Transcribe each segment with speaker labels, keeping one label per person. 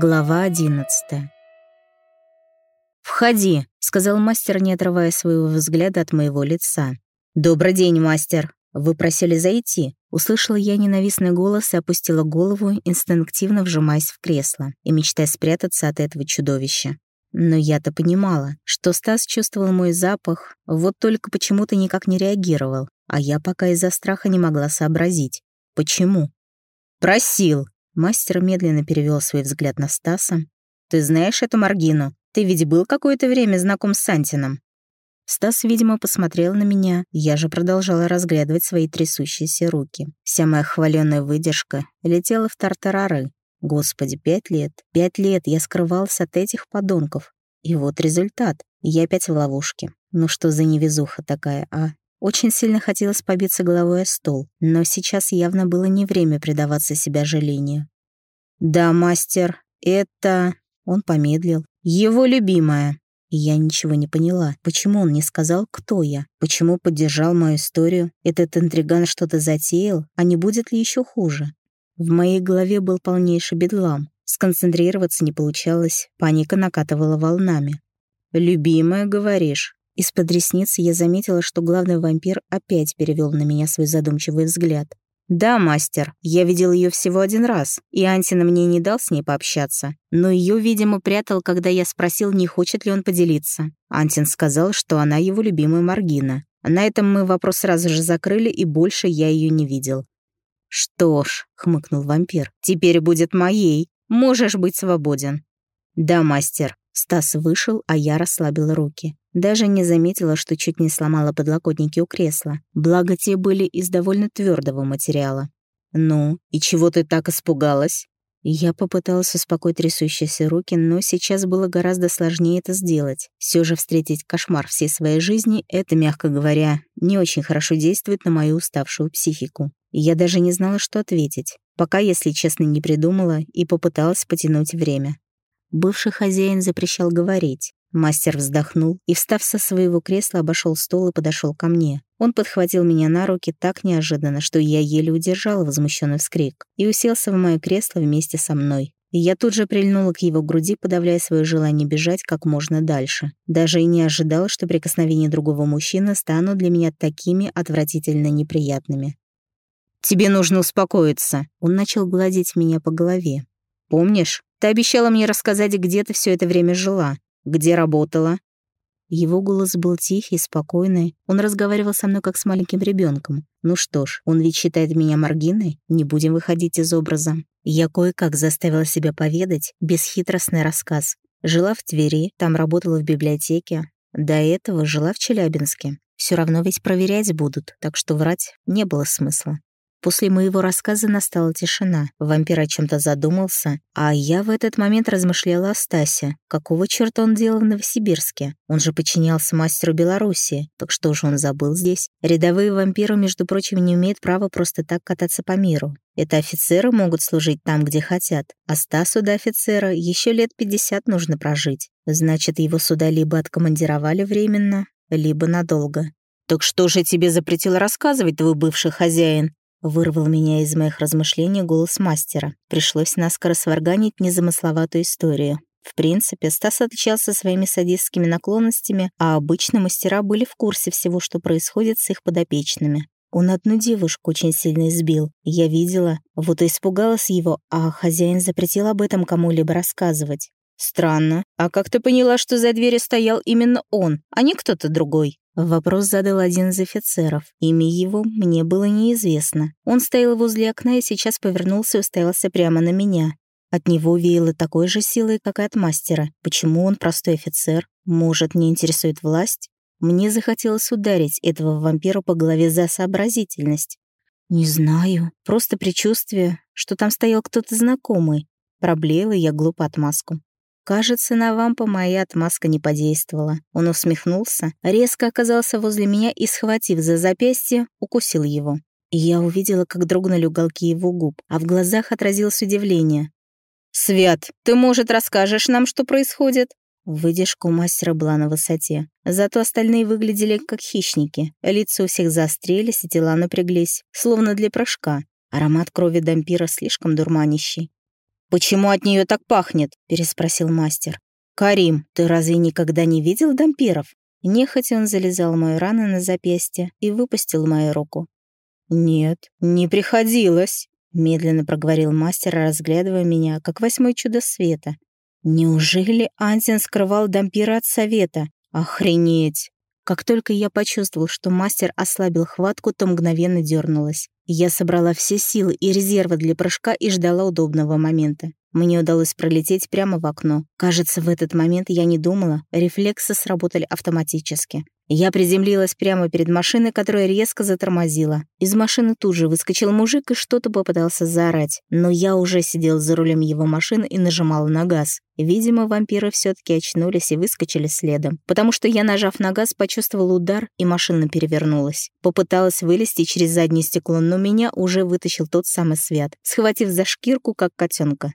Speaker 1: Глава одиннадцатая. «Входи», — сказал мастер, не отрывая своего взгляда от моего лица. «Добрый день, мастер. Вы просили зайти?» Услышала я ненавистный голос и опустила голову, инстинктивно вжимаясь в кресло и мечтая спрятаться от этого чудовища. Но я-то понимала, что Стас чувствовал мой запах, вот только почему-то никак не реагировал, а я пока из-за страха не могла сообразить. Почему? «Просил», Мастер медленно перевел свой взгляд на Стаса. «Ты знаешь эту Маргину? Ты ведь был какое-то время знаком с Сантином?» Стас, видимо, посмотрел на меня, я же продолжала разглядывать свои трясущиеся руки. Вся моя хваленная выдержка летела в тартарары. Господи, пять лет, пять лет я скрывался от этих подонков. И вот результат. Я опять в ловушке. Ну что за невезуха такая, а? Очень сильно хотелось побиться головой о стол, но сейчас явно было не время предаваться себя жалению. «Да, мастер, это...» Он помедлил. «Его любимая». И я ничего не поняла. Почему он не сказал, кто я? Почему поддержал мою историю? Этот интриган что-то затеял? А не будет ли еще хуже? В моей голове был полнейший бедлам. Сконцентрироваться не получалось. Паника накатывала волнами. «Любимая, говоришь?» Из-под ресниц я заметила, что главный вампир опять перевел на меня свой задумчивый взгляд. «Да, мастер, я видел ее всего один раз, и Антина мне не дал с ней пообщаться. Но ее, видимо, прятал, когда я спросил, не хочет ли он поделиться. Антин сказал, что она его любимая Маргина. На этом мы вопрос сразу же закрыли, и больше я ее не видел. «Что ж», — хмыкнул вампир, — «теперь будет моей. Можешь быть свободен». «Да, мастер». Стас вышел, а я расслабила руки. Даже не заметила, что чуть не сломала подлокотники у кресла. Благо, те были из довольно твердого материала. «Ну, и чего ты так испугалась?» Я попыталась успокоить трясущиеся руки, но сейчас было гораздо сложнее это сделать. Все же встретить кошмар всей своей жизни — это, мягко говоря, не очень хорошо действует на мою уставшую психику. я даже не знала, что ответить, пока, если честно, не придумала и попыталась потянуть время. Бывший хозяин запрещал говорить, Мастер вздохнул и, встав со своего кресла, обошел стол и подошел ко мне. Он подхватил меня на руки так неожиданно, что я еле удержала возмущенный вскрик, и уселся в мое кресло вместе со мной. И я тут же прильнула к его груди, подавляя свое желание бежать как можно дальше. Даже и не ожидала, что прикосновения другого мужчины станут для меня такими отвратительно неприятными. «Тебе нужно успокоиться», — он начал гладить меня по голове. «Помнишь, ты обещала мне рассказать, где ты все это время жила. Где работала?» Его голос был тихий, спокойный. Он разговаривал со мной как с маленьким ребенком. Ну что ж, он ведь считает меня Маргиной. Не будем выходить из образа. Я кое-как заставила себя поведать бесхитростный рассказ. Жила в Твери, там работала в библиотеке. До этого жила в Челябинске. Все равно ведь проверять будут, так что врать не было смысла. После моего рассказа настала тишина. Вампир о чем то задумался, а я в этот момент размышляла о Стасе. Какого черта он делал в Новосибирске? Он же подчинялся мастеру Белоруссии. Так что же он забыл здесь? Рядовые вампиры, между прочим, не имеют права просто так кататься по миру. Это офицеры могут служить там, где хотят, а Стасу до офицера еще лет 50 нужно прожить. Значит, его сюда либо откомандировали временно, либо надолго. «Так что же тебе запретил рассказывать твой бывший хозяин?» Вырвал меня из моих размышлений голос мастера. Пришлось наскоро сварганить незамысловатую историю. В принципе, Стас отличался своими садистскими наклонностями, а обычно мастера были в курсе всего, что происходит с их подопечными. Он одну девушку очень сильно избил. Я видела, вот и испугалась его, а хозяин запретил об этом кому-либо рассказывать. «Странно. А как ты поняла, что за дверью стоял именно он, а не кто-то другой?» Вопрос задал один из офицеров. Имя его мне было неизвестно. Он стоял возле окна и сейчас повернулся и уставился прямо на меня. От него веяло такой же силой, как и от мастера. Почему он простой офицер? Может, не интересует власть? Мне захотелось ударить этого вампира по голове за сообразительность. Не знаю, просто предчувствие, что там стоял кто-то знакомый. Проблеяла я глупо отмазку. Кажется, на вампа моя отмазка не подействовала. Он усмехнулся, резко оказался возле меня и, схватив за запястье, укусил его. И я увидела, как дрогнули уголки его губ, а в глазах отразилось удивление. «Свят, ты, может, расскажешь нам, что происходит?» Выдержка у мастера была на высоте. Зато остальные выглядели как хищники. Лица у всех заострились и тела напряглись, словно для прыжка. Аромат крови дампира слишком дурманящий. «Почему от нее так пахнет?» — переспросил мастер. «Карим, ты разве никогда не видел дампиров?» Нехотя он залезал мою рану на запястье и выпустил мою руку. «Нет, не приходилось», — медленно проговорил мастер, разглядывая меня, как восьмое чудо света. «Неужели Антин скрывал дампира от совета? Охренеть!» Как только я почувствовал, что мастер ослабил хватку, то мгновенно дернулась. Я собрала все силы и резервы для прыжка и ждала удобного момента. Мне удалось пролететь прямо в окно. Кажется, в этот момент я не думала, рефлексы сработали автоматически. Я приземлилась прямо перед машиной, которая резко затормозила. Из машины тут же выскочил мужик и что-то попытался заорать, но я уже сидел за рулем его машины и нажимала на газ. Видимо, вампиры все таки очнулись и выскочили следом, потому что я, нажав на газ, почувствовал удар, и машина перевернулась. Попыталась вылезти через заднее стекло, но меня уже вытащил тот самый Свят, схватив за шкирку, как котенка.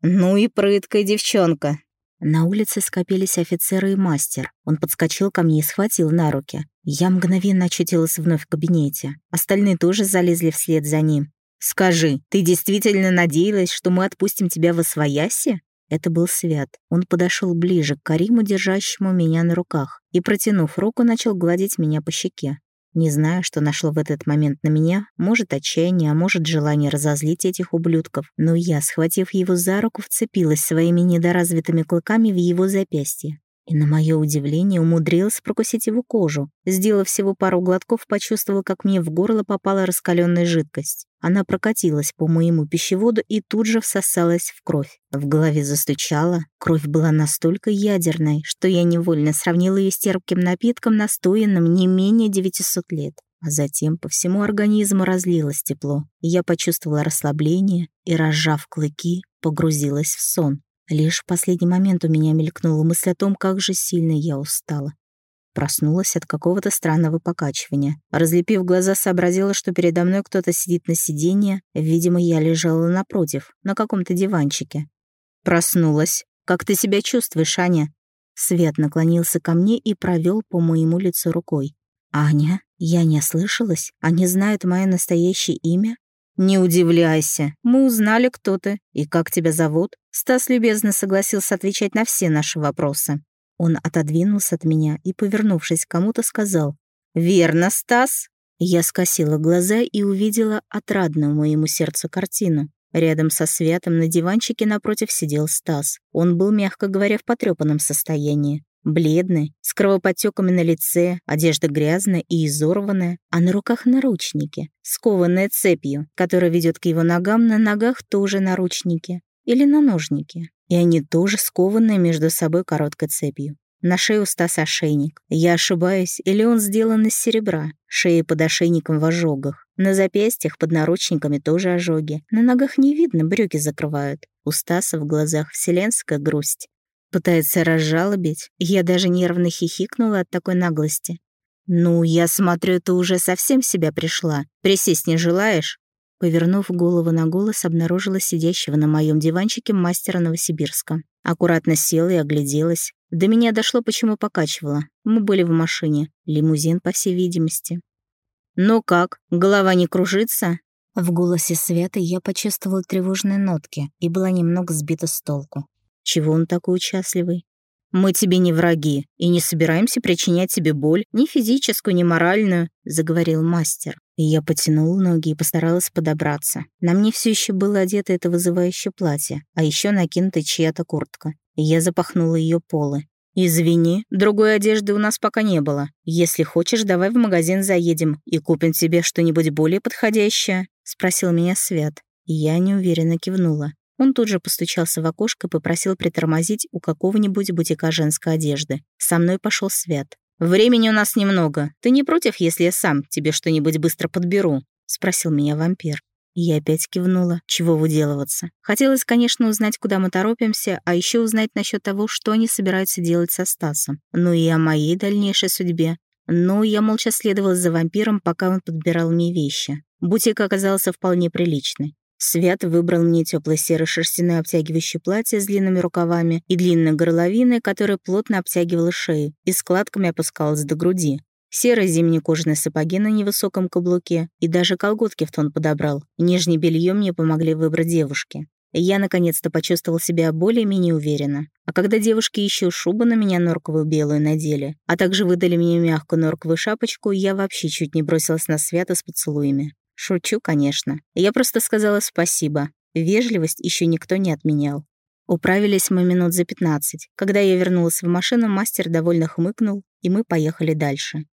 Speaker 1: «Ну и прыткая девчонка!» На улице скопились офицеры и мастер. Он подскочил ко мне и схватил на руки. Я мгновенно очутилась вновь в кабинете. Остальные тоже залезли вслед за ним. «Скажи, ты действительно надеялась, что мы отпустим тебя в освояси?» Это был Свят. Он подошел ближе к Кариму, держащему меня на руках, и, протянув руку, начал гладить меня по щеке. Не знаю, что нашло в этот момент на меня, может, отчаяние, а может, желание разозлить этих ублюдков, но я, схватив его за руку, вцепилась своими недоразвитыми клыками в его запястье. И на мое удивление умудрилась прокусить его кожу. Сделав всего пару глотков, почувствовала, как мне в горло попала раскаленная жидкость. Она прокатилась по моему пищеводу и тут же всосалась в кровь. В голове застучала. Кровь была настолько ядерной, что я невольно сравнила ее с терпким напитком, настоянным не менее 900 лет. А затем по всему организму разлилось тепло, и я почувствовала расслабление и, разжав клыки, погрузилась в сон. Лишь в последний момент у меня мелькнула мысль о том, как же сильно я устала. Проснулась от какого-то странного покачивания. Разлепив глаза, сообразила, что передо мной кто-то сидит на сиденье. Видимо, я лежала напротив, на каком-то диванчике. Проснулась. «Как ты себя чувствуешь, Аня?» Свет наклонился ко мне и провел по моему лицу рукой. «Аня? Я не ослышалась? Они знают мое настоящее имя? «Не удивляйся, мы узнали, кто ты и как тебя зовут». Стас любезно согласился отвечать на все наши вопросы. Он отодвинулся от меня и, повернувшись к кому-то, сказал «Верно, Стас». Я скосила глаза и увидела отрадную моему сердцу картину. Рядом со Святом на диванчике напротив сидел Стас. Он был, мягко говоря, в потрепанном состоянии. Бледный, с кровоподтеками на лице, одежда грязная и изорванная, а на руках наручники, скованные цепью, которая ведет к его ногам, на ногах тоже наручники или на ножники. И они тоже скованные между собой короткой цепью. На шее у Стаса ошейник. Я ошибаюсь, или он сделан из серебра. Шея под ошейником в ожогах. На запястьях под наручниками тоже ожоги. На ногах не видно, брюки закрывают. У Стаса в глазах вселенская грусть. Пытается разжалобить. Я даже нервно хихикнула от такой наглости. «Ну, я смотрю, ты уже совсем себя пришла. Присесть не желаешь?» Повернув голову на голос, обнаружила сидящего на моем диванчике мастера Новосибирска. Аккуратно села и огляделась. До меня дошло, почему покачивала. Мы были в машине. Лимузин, по всей видимости. «Ну как, голова не кружится?» В голосе Светы я почувствовала тревожные нотки и была немного сбита с толку. Чего он такой участливый? «Мы тебе не враги и не собираемся причинять тебе боль, ни физическую, ни моральную», — заговорил мастер. И я потянула ноги и постаралась подобраться. На мне все еще было одето это вызывающее платье, а еще накинута чья-то куртка. И я запахнула ее полы. «Извини, другой одежды у нас пока не было. Если хочешь, давай в магазин заедем и купим тебе что-нибудь более подходящее», — спросил меня Свят. И я неуверенно кивнула. Он тут же постучался в окошко и попросил притормозить у какого-нибудь бутика женской одежды. Со мной пошел Свят. «Времени у нас немного. Ты не против, если я сам тебе что-нибудь быстро подберу?» — спросил меня вампир. Я опять кивнула. Чего выделываться? Хотелось, конечно, узнать, куда мы торопимся, а еще узнать насчет того, что они собираются делать со Стасом. Ну и о моей дальнейшей судьбе. Но я молча следовала за вампиром, пока он подбирал мне вещи. Бутик оказался вполне приличный. Свят выбрал мне теплое серо шерстяное обтягивающее платье с длинными рукавами и длинной горловиной, которая плотно обтягивала шею и складками опускалась до груди. Серые зимние кожаные сапоги на невысоком каблуке и даже колготки в тон подобрал. Нижнее белье мне помогли выбрать девушки. Я наконец-то почувствовал себя более-менее уверенно. А когда девушки еще шубу на меня норковую белую надели, а также выдали мне мягкую норковую шапочку, я вообще чуть не бросилась на свято с поцелуями. Шучу, конечно. Я просто сказала спасибо. Вежливость еще никто не отменял. Управились мы минут за 15. Когда я вернулась в машину, мастер довольно хмыкнул, и мы поехали дальше.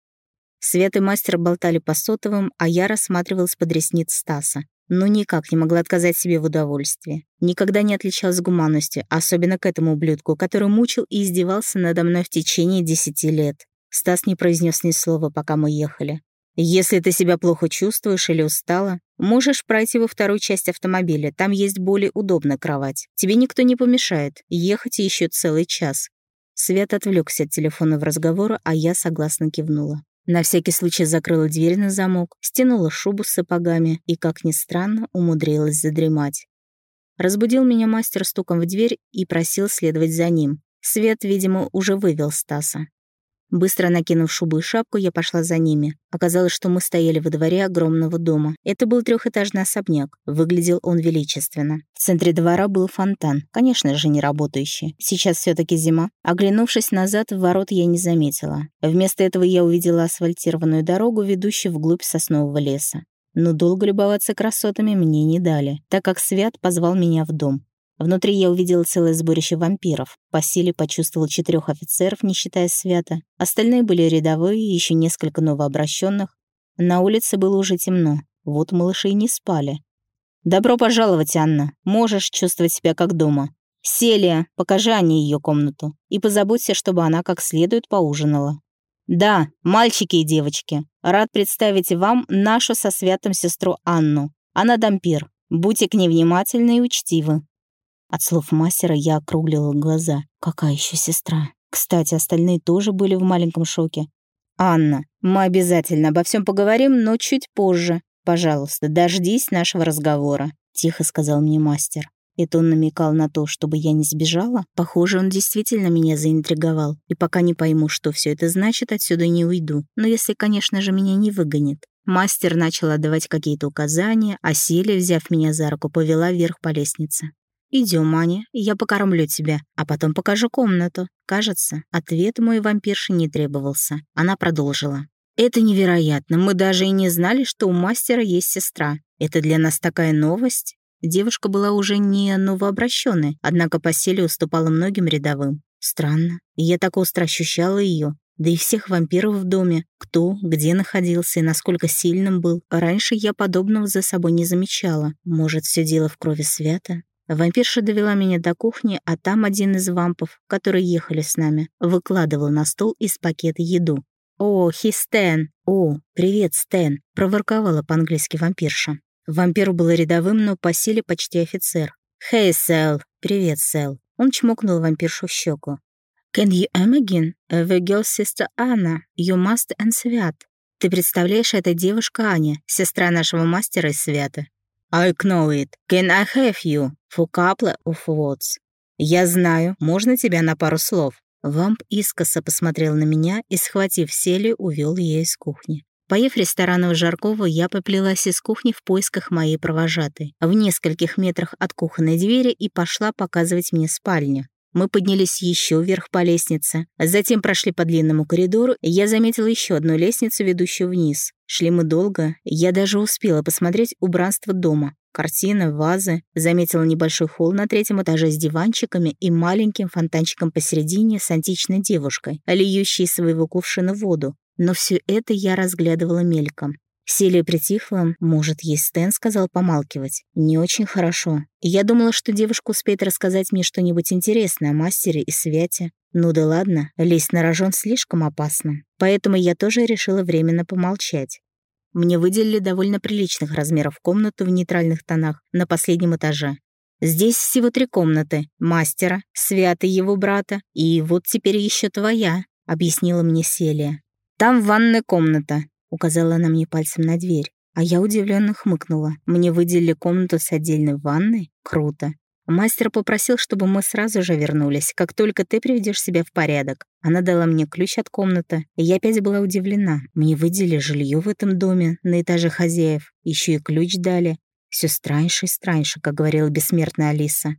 Speaker 1: Свет и мастер болтали по сотовым, а я рассматривал из-под ресниц Стаса. Но никак не могла отказать себе в удовольствии. Никогда не отличалась гуманностью, особенно к этому ублюдку, который мучил и издевался надо мной в течение десяти лет. Стас не произнес ни слова, пока мы ехали. Если ты себя плохо чувствуешь или устала, можешь пройти во вторую часть автомобиля, там есть более удобная кровать. Тебе никто не помешает, ехать еще целый час». Свет отвлекся от телефона в разговор, а я согласно кивнула. На всякий случай закрыла дверь на замок, стянула шубу с сапогами и, как ни странно, умудрилась задремать. Разбудил меня мастер стуком в дверь и просил следовать за ним. Свет, видимо, уже вывел Стаса. Быстро накинув шубу и шапку, я пошла за ними. Оказалось, что мы стояли во дворе огромного дома. Это был трехэтажный особняк. Выглядел он величественно. В центре двора был фонтан, конечно же, не работающий. Сейчас все таки зима. Оглянувшись назад, в ворот я не заметила. Вместо этого я увидела асфальтированную дорогу, ведущую вглубь соснового леса. Но долго любоваться красотами мне не дали, так как Свят позвал меня в дом. Внутри я увидела целое сборище вампиров. По силе почувствовал четырех офицеров, не считая свята. Остальные были рядовые и еще несколько новообращенных. На улице было уже темно. Вот малыши и не спали. «Добро пожаловать, Анна. Можешь чувствовать себя как дома. Селия, покажи Анне ее комнату. И позаботься, чтобы она как следует поужинала». «Да, мальчики и девочки, рад представить вам нашу со святым сестру Анну. Она дампир. Будьте к ней внимательны и учтивы. От слов мастера я округлила глаза. Какая еще сестра? Кстати, остальные тоже были в маленьком шоке. «Анна, мы обязательно обо всем поговорим, но чуть позже. Пожалуйста, дождись нашего разговора», — тихо сказал мне мастер. Это он намекал на то, чтобы я не сбежала? Похоже, он действительно меня заинтриговал. И пока не пойму, что все это значит, отсюда не уйду. Но если, конечно же, меня не выгонит. Мастер начал отдавать какие-то указания, а Селия, взяв меня за руку, повела вверх по лестнице. «Идем, Маня, я покормлю тебя, а потом покажу комнату». Кажется, ответ мой вампирши не требовался. Она продолжила. «Это невероятно, мы даже и не знали, что у мастера есть сестра. Это для нас такая новость». Девушка была уже не новообращенной, однако по силе уступала многим рядовым. Странно, я так остро ощущала ее, да и всех вампиров в доме, кто, где находился и насколько сильным был. Раньше я подобного за собой не замечала. Может, все дело в крови свята? Вампирша довела меня до кухни, а там один из вампов, которые ехали с нами, выкладывал на стол из пакета еду. «О, хи Стэн! О, привет, Стэн!» — проворковала по-английски вампирша. Вампир был рядовым, но по силе почти офицер. «Хей, Сэл!» «Привет, Сэл!» Он чмокнул вампиршу в щеку. «Can you am again? The girl sister Anna. You must and Свят. Ты представляешь, это девушка Аня, сестра нашего мастера из Свята. I know it. Can I have you for couple of words? Я знаю, можно тебя на пару слов. Вамп искоса посмотрел на меня и, схватив Селию, увел ее из кухни. Поев ресторанов Жаркова, я поплелась из кухни в поисках моей провожатой, в нескольких метрах от кухонной двери и пошла показывать мне спальню. Мы поднялись еще вверх по лестнице, затем прошли по длинному коридору, и я заметила еще одну лестницу, ведущую вниз. Шли мы долго, я даже успела посмотреть убранство дома. Картины, вазы, заметила небольшой холл на третьем этаже с диванчиками и маленьким фонтанчиком посередине с античной девушкой, льющей из своего кувшина воду. Но все это я разглядывала мельком. Селия притихла. Может, ей Стэн сказал помалкивать. Не очень хорошо. Я думала, что девушка успеет рассказать мне что-нибудь интересное о мастере и святе. Ну да ладно, лезть на рожон слишком опасно. Поэтому я тоже решила временно помолчать. Мне выделили довольно приличных размеров комнату в нейтральных тонах на последнем этаже. Здесь всего три комнаты. Мастера, Свята его брата и вот теперь еще твоя, объяснила мне Селия. Там ванная комната, Указала она мне пальцем на дверь, а я удивленно хмыкнула. Мне выделили комнату с отдельной ванной? Круто. Мастер попросил, чтобы мы сразу же вернулись, как только ты приведешь себя в порядок. Она дала мне ключ от комнаты, и я опять была удивлена. Мне выделили жилье в этом доме, на этаже хозяев. Еще и ключ дали. Все страньше и страньше, как говорила бессмертная Алиса.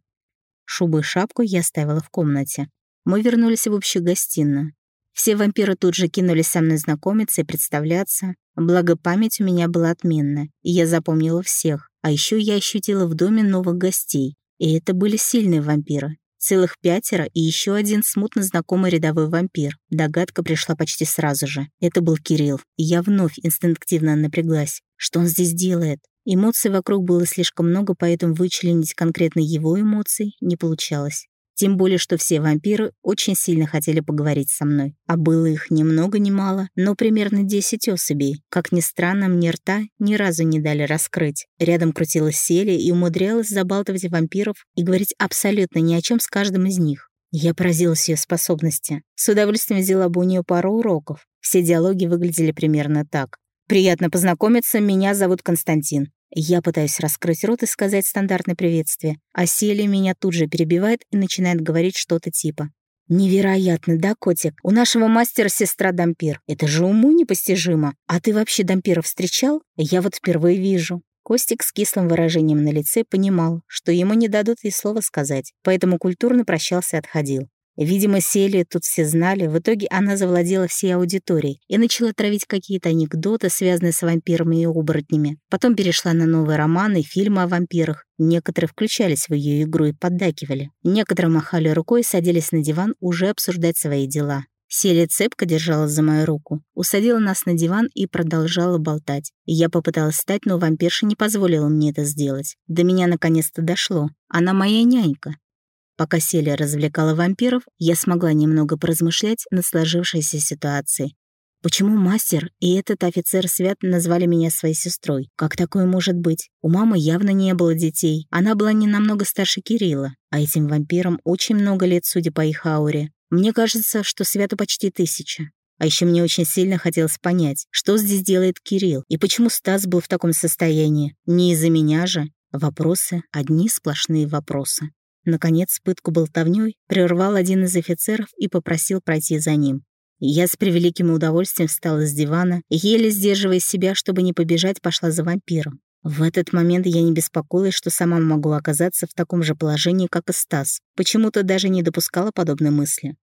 Speaker 1: Шубу и шапку я оставила в комнате. Мы вернулись в общую гостиную. Все вампиры тут же кинулись со мной знакомиться и представляться. Благо, память у меня была отменная, и я запомнила всех. А еще я ощутила в доме новых гостей. И это были сильные вампиры. Целых пятеро и еще один смутно знакомый рядовой вампир. Догадка пришла почти сразу же. Это был Кирилл, и я вновь инстинктивно напряглась. Что он здесь делает? Эмоций вокруг было слишком много, поэтому вычленить конкретно его эмоции не получалось. Тем более, что все вампиры очень сильно хотели поговорить со мной. А было их ни много ни мало, но примерно 10 особей. Как ни странно, мне рта ни разу не дали раскрыть. Рядом крутилась Селия и умудрялась забалтывать вампиров и говорить абсолютно ни о чем с каждым из них. Я поразилась ее способности. С удовольствием взяла бы у нее пару уроков. Все диалоги выглядели примерно так. «Приятно познакомиться, меня зовут Константин. Я пытаюсь раскрыть рот и сказать стандартное приветствие, а Селия меня тут же перебивает и начинает говорить что-то типа. «Невероятно, да, котик? У нашего мастера сестра Дампир. Это же уму непостижимо. А ты вообще Дампира встречал? Я вот впервые вижу». Костик с кислым выражением на лице понимал, что ему не дадут и слова сказать, поэтому культурно прощался и отходил. Видимо, Селия тут все знали, в итоге она завладела всей аудиторией и начала травить какие-то анекдоты, связанные с вампирами и оборотнями. Потом перешла на новые романы и фильмы о вампирах. Некоторые включались в ее игру и поддакивали. Некоторые махали рукой и садились на диван уже обсуждать свои дела. Селия цепко держалась за мою руку, усадила нас на диван и продолжала болтать. Я попыталась встать, но вампирша не позволила мне это сделать. До меня наконец-то дошло. Она моя нянька. Пока Селия развлекала вампиров, я смогла немного поразмышлять над сложившейся ситуацией. Почему мастер и этот офицер Свят назвали меня своей сестрой? Как такое может быть? У мамы явно не было детей. Она была не намного старше Кирилла, а этим вампирам очень много лет, судя по их ауре. Мне кажется, что Святу почти тысяча. А еще мне очень сильно хотелось понять, что здесь делает Кирилл и почему Стас был в таком состоянии. Не из-за меня же. Вопросы, одни сплошные вопросы. Наконец, пытку болтовнёй прервал один из офицеров и попросил пройти за ним. Я с превеликим удовольствием встала с дивана еле сдерживая себя, чтобы не побежать, пошла за вампиром. В этот момент я не беспокоилась, что сама могу оказаться в таком же положении, как и Стас. Почему-то даже не допускала подобной мысли.